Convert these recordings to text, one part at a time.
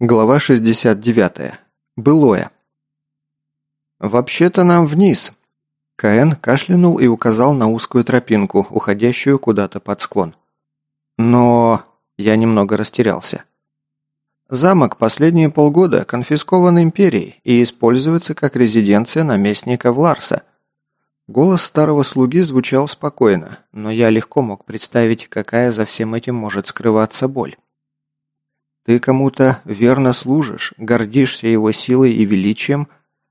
Глава 69. Былое. «Вообще-то нам вниз!» Каэн кашлянул и указал на узкую тропинку, уходящую куда-то под склон. «Но...» Я немного растерялся. Замок последние полгода конфискован империей и используется как резиденция наместника Вларса. Голос старого слуги звучал спокойно, но я легко мог представить, какая за всем этим может скрываться боль. Ты кому-то верно служишь, гордишься его силой и величием,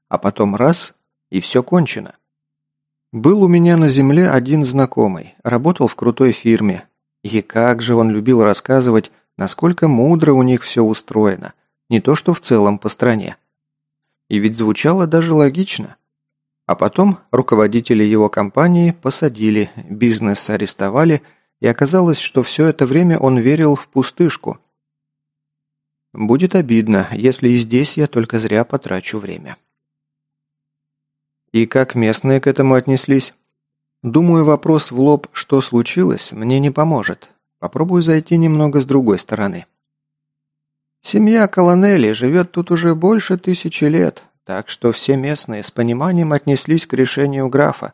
а потом раз – и все кончено. Был у меня на земле один знакомый, работал в крутой фирме, и как же он любил рассказывать, насколько мудро у них все устроено, не то что в целом по стране. И ведь звучало даже логично. А потом руководители его компании посадили, бизнес арестовали, и оказалось, что все это время он верил в пустышку. Будет обидно, если и здесь я только зря потрачу время. И как местные к этому отнеслись? Думаю, вопрос в лоб «что случилось?» мне не поможет. Попробую зайти немного с другой стороны. Семья Колонели живет тут уже больше тысячи лет, так что все местные с пониманием отнеслись к решению графа.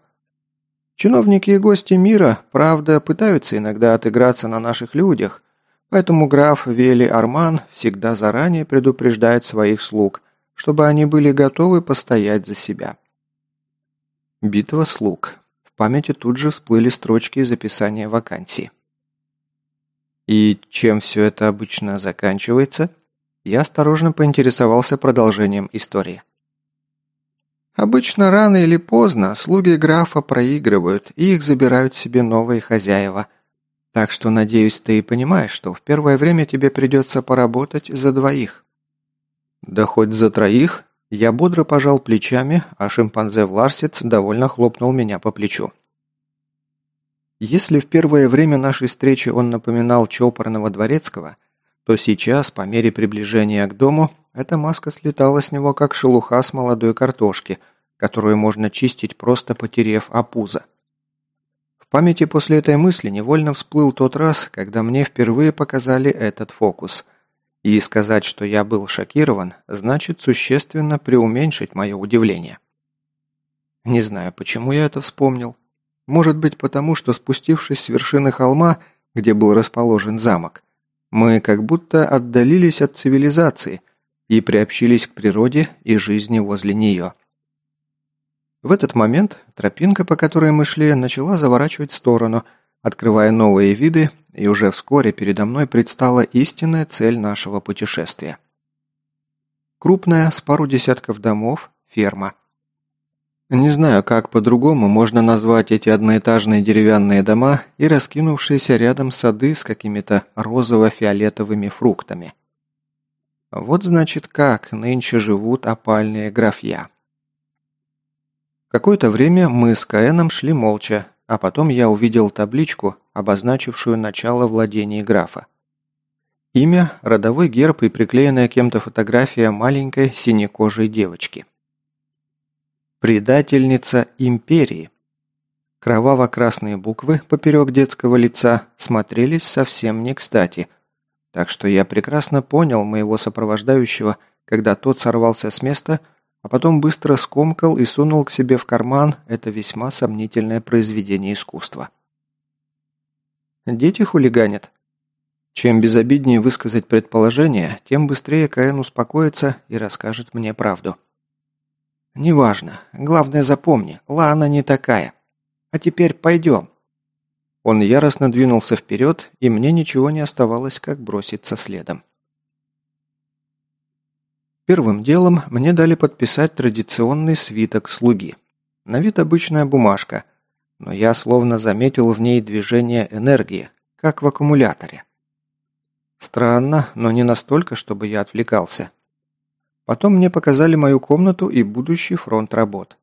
Чиновники и гости мира, правда, пытаются иногда отыграться на наших людях, поэтому граф Вели Арман всегда заранее предупреждает своих слуг, чтобы они были готовы постоять за себя. Битва слуг. В памяти тут же всплыли строчки из описания вакансии. И чем все это обычно заканчивается? Я осторожно поинтересовался продолжением истории. Обычно рано или поздно слуги графа проигрывают, и их забирают себе новые хозяева. Так что, надеюсь, ты и понимаешь, что в первое время тебе придется поработать за двоих. Да хоть за троих, я бодро пожал плечами, а шимпанзе Вларсец довольно хлопнул меня по плечу. Если в первое время нашей встречи он напоминал чопорного дворецкого, то сейчас, по мере приближения к дому, эта маска слетала с него, как шелуха с молодой картошки, которую можно чистить, просто потерев о пузо. Памяти после этой мысли невольно всплыл тот раз, когда мне впервые показали этот фокус – и сказать, что я был шокирован, значит существенно преуменьшить мое удивление. Не знаю, почему я это вспомнил. Может быть, потому что, спустившись с вершины холма, где был расположен замок, мы как будто отдалились от цивилизации и приобщились к природе и жизни возле нее. В этот момент тропинка, по которой мы шли, начала заворачивать в сторону – открывая новые виды, и уже вскоре передо мной предстала истинная цель нашего путешествия. Крупная, с пару десятков домов, ферма. Не знаю, как по-другому можно назвать эти одноэтажные деревянные дома и раскинувшиеся рядом сады с какими-то розово-фиолетовыми фруктами. Вот значит как нынче живут опальные графья. Какое-то время мы с Каэном шли молча, а потом я увидел табличку, обозначившую начало владений графа. Имя, родовой герб и приклеенная кем-то фотография маленькой синекожей девочки. Предательница империи. Кроваво-красные буквы поперек детского лица смотрелись совсем не кстати, так что я прекрасно понял моего сопровождающего, когда тот сорвался с места а потом быстро скомкал и сунул к себе в карман это весьма сомнительное произведение искусства. Дети хулиганят. Чем безобиднее высказать предположение, тем быстрее Каэн успокоится и расскажет мне правду. «Неважно. Главное запомни, Лана не такая. А теперь пойдем». Он яростно двинулся вперед, и мне ничего не оставалось, как броситься следом. Первым делом мне дали подписать традиционный свиток слуги. На вид обычная бумажка, но я словно заметил в ней движение энергии, как в аккумуляторе. Странно, но не настолько, чтобы я отвлекался. Потом мне показали мою комнату и будущий фронт работ.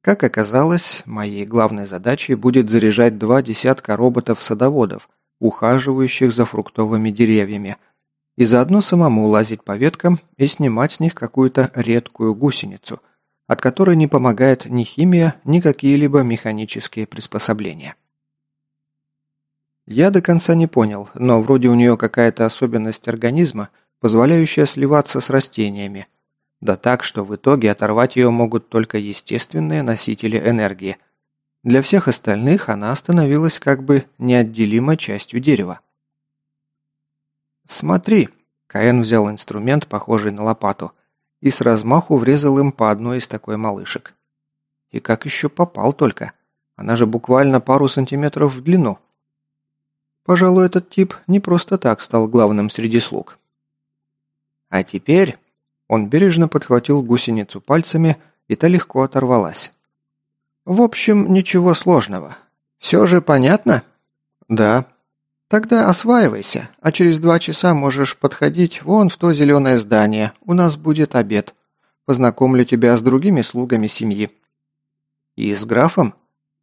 Как оказалось, моей главной задачей будет заряжать два десятка роботов-садоводов, ухаживающих за фруктовыми деревьями – и заодно самому лазить по веткам и снимать с них какую-то редкую гусеницу, от которой не помогает ни химия, ни какие-либо механические приспособления. Я до конца не понял, но вроде у нее какая-то особенность организма, позволяющая сливаться с растениями. Да так, что в итоге оторвать ее могут только естественные носители энергии. Для всех остальных она становилась как бы неотделимой частью дерева. «Смотри!» – Каэн взял инструмент, похожий на лопату, и с размаху врезал им по одной из такой малышек. И как еще попал только. Она же буквально пару сантиметров в длину. Пожалуй, этот тип не просто так стал главным среди слуг. А теперь он бережно подхватил гусеницу пальцами, и та легко оторвалась. В общем, ничего сложного. Все же понятно? Да. Тогда осваивайся, а через два часа можешь подходить вон в то зеленое здание. У нас будет обед. Познакомлю тебя с другими слугами семьи. И с графом?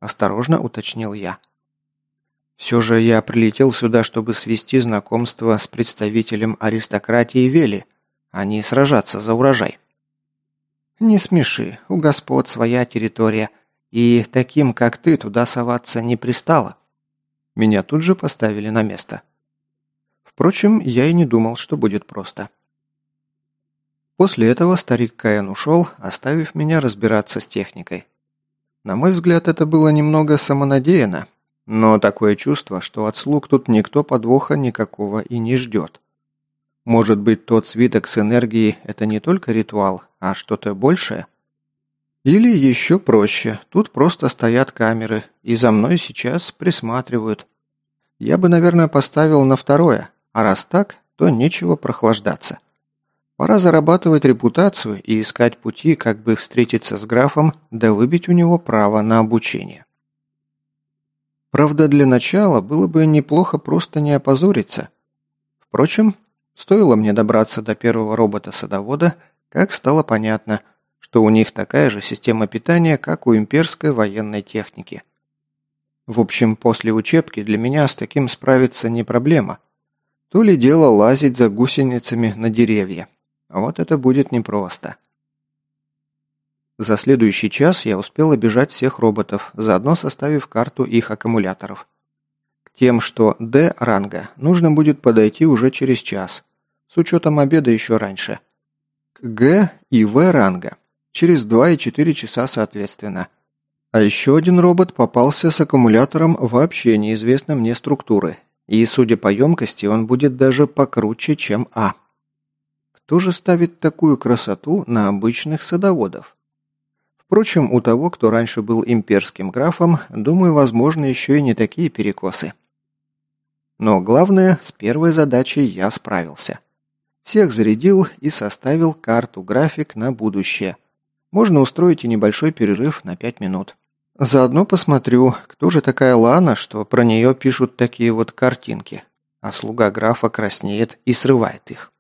Осторожно уточнил я. Все же я прилетел сюда, чтобы свести знакомство с представителем аристократии Вели, а не сражаться за урожай. Не смеши, у господ своя территория, и таким, как ты, туда соваться не пристало. Меня тут же поставили на место. Впрочем, я и не думал, что будет просто. После этого старик Каин ушел, оставив меня разбираться с техникой. На мой взгляд, это было немного самонадеянно, но такое чувство, что от слуг тут никто подвоха никакого и не ждет. Может быть, тот свиток с энергией – это не только ритуал, а что-то большее? Или еще проще, тут просто стоят камеры, и за мной сейчас присматривают. Я бы, наверное, поставил на второе, а раз так, то нечего прохлаждаться. Пора зарабатывать репутацию и искать пути, как бы встретиться с графом, да выбить у него право на обучение. Правда, для начала было бы неплохо просто не опозориться. Впрочем, стоило мне добраться до первого робота-садовода, как стало понятно, что у них такая же система питания, как у имперской военной техники. В общем, после учебки для меня с таким справиться не проблема. То ли дело лазить за гусеницами на деревья. А вот это будет непросто. За следующий час я успел обижать всех роботов, заодно составив карту их аккумуляторов. К тем, что D ранга, нужно будет подойти уже через час, с учетом обеда еще раньше. К Г и В ранга, через 2 и 4 часа соответственно. А еще один робот попался с аккумулятором вообще неизвестной мне структуры, и, судя по емкости, он будет даже покруче, чем А. Кто же ставит такую красоту на обычных садоводов? Впрочем, у того, кто раньше был имперским графом, думаю, возможно, еще и не такие перекосы. Но главное, с первой задачей я справился. Всех зарядил и составил карту-график на будущее. Можно устроить и небольшой перерыв на 5 минут. Заодно посмотрю, кто же такая Лана, что про нее пишут такие вот картинки, а слуга графа краснеет и срывает их.